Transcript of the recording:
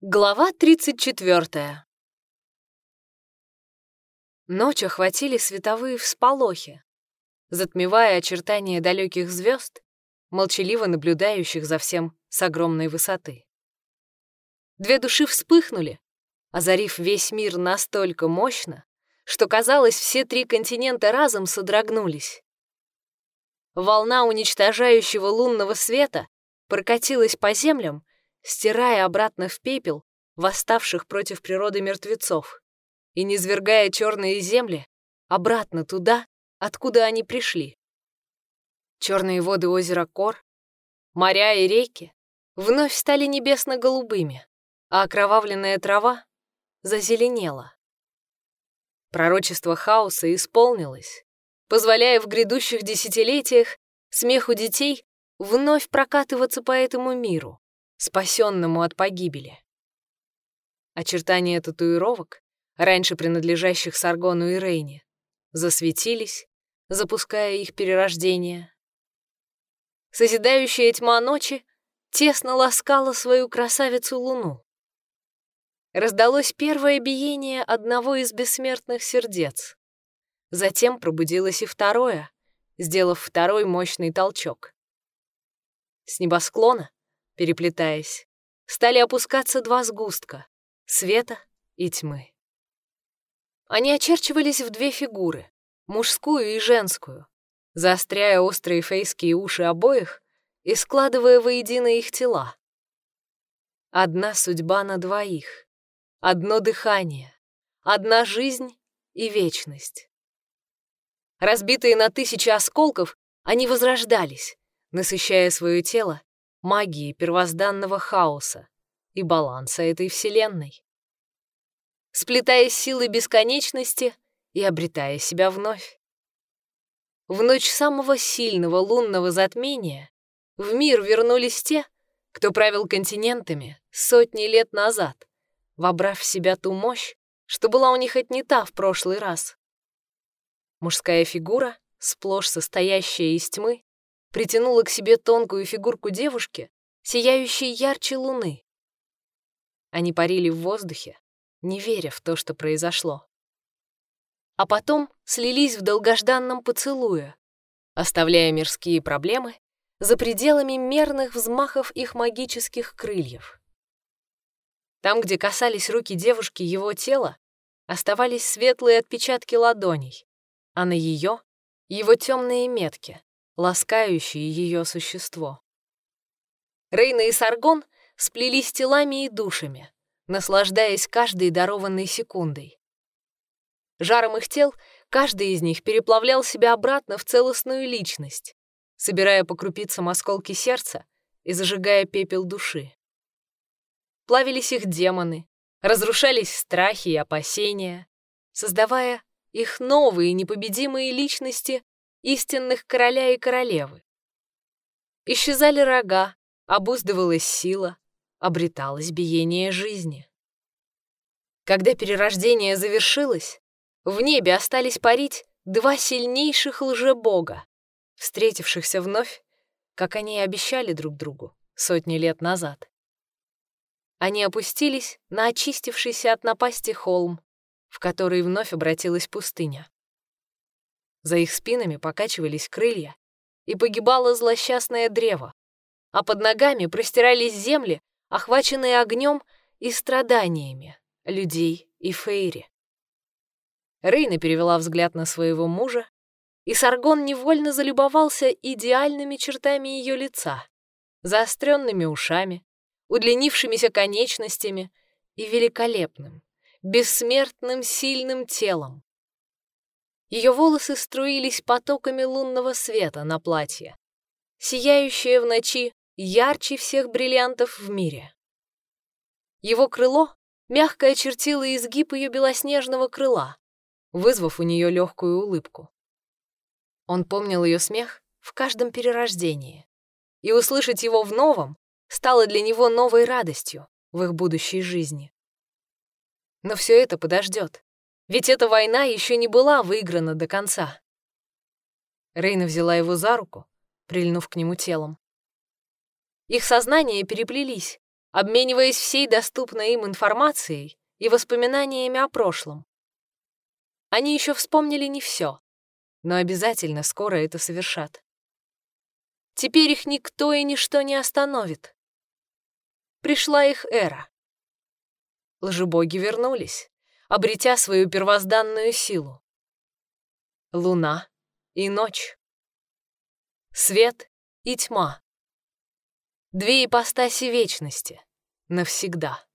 Глава 34. Ночь охватили световые всполохи, затмевая очертания далеких звезд, молчаливо наблюдающих за всем с огромной высоты. Две души вспыхнули, озарив весь мир настолько мощно, что, казалось, все три континента разом содрогнулись. Волна уничтожающего лунного света прокатилась по землям, стирая обратно в пепел восставших против природы мертвецов и низвергая черные земли обратно туда, откуда они пришли. Черные воды озера Кор, моря и реки вновь стали небесно-голубыми, а окровавленная трава зазеленела. Пророчество хаоса исполнилось, позволяя в грядущих десятилетиях смеху детей вновь прокатываться по этому миру, спасенному от погибели. Очертания татуировок, раньше принадлежащих Саргону и Рейне, засветились, запуская их перерождение. Созидающая тьма ночи тесно ласкала свою красавицу Луну. Раздалось первое биение одного из бессмертных сердец. Затем пробудилось и второе, сделав второй мощный толчок. С небосклона переплетаясь, стали опускаться два сгустка — света и тьмы. Они очерчивались в две фигуры — мужскую и женскую, заостряя острые фейские уши обоих и складывая воедино их тела. Одна судьба на двоих, одно дыхание, одна жизнь и вечность. Разбитые на тысячи осколков, они возрождались, насыщая свое тело магии первозданного хаоса и баланса этой вселенной. Сплетая силы бесконечности и обретая себя вновь. В ночь самого сильного лунного затмения в мир вернулись те, кто правил континентами сотни лет назад, вобрав в себя ту мощь, что была у них отнята в прошлый раз. Мужская фигура, сплошь состоящая из тьмы, притянула к себе тонкую фигурку девушки, сияющей ярче луны. Они парили в воздухе, не веря в то, что произошло. А потом слились в долгожданном поцелуе, оставляя мирские проблемы за пределами мерных взмахов их магических крыльев. Там, где касались руки девушки его тела, оставались светлые отпечатки ладоней, а на ее — его темные метки ласкающие ее существо. Рейна и Саргон сплелись телами и душами, наслаждаясь каждой дарованной секундой. Жаром их тел каждый из них переплавлял себя обратно в целостную личность, собирая по крупицам осколки сердца и зажигая пепел души. Плавились их демоны, разрушались страхи и опасения, создавая их новые непобедимые личности истинных короля и королевы. Исчезали рога, обуздывалась сила, обреталось биение жизни. Когда перерождение завершилось, в небе остались парить два сильнейших лжебога, встретившихся вновь, как они и обещали друг другу сотни лет назад. Они опустились на очистившийся от напасти холм, в который вновь обратилась пустыня. За их спинами покачивались крылья, и погибало злосчастное древо, а под ногами простирались земли, охваченные огнем и страданиями людей и Фейри. Рейна перевела взгляд на своего мужа, и Саргон невольно залюбовался идеальными чертами ее лица, заостренными ушами, удлинившимися конечностями и великолепным, бессмертным сильным телом, ее волосы струились потоками лунного света на платье, сияющее в ночи ярче всех бриллиантов в мире. Его крыло мягко очертило изгиб ее белоснежного крыла, вызвав у нее легкую улыбку. Он помнил ее смех в каждом перерождении, и услышать его в новом стало для него новой радостью в их будущей жизни. Но все это подождет. Ведь эта война еще не была выиграна до конца. Рейна взяла его за руку, прильнув к нему телом. Их сознания переплелись, обмениваясь всей доступной им информацией и воспоминаниями о прошлом. Они еще вспомнили не все, но обязательно скоро это совершат. Теперь их никто и ничто не остановит. Пришла их эра. Лжебоги вернулись, обретя свою первозданную силу. Луна и ночь. Свет и тьма. Две ипостаси вечности. Навсегда.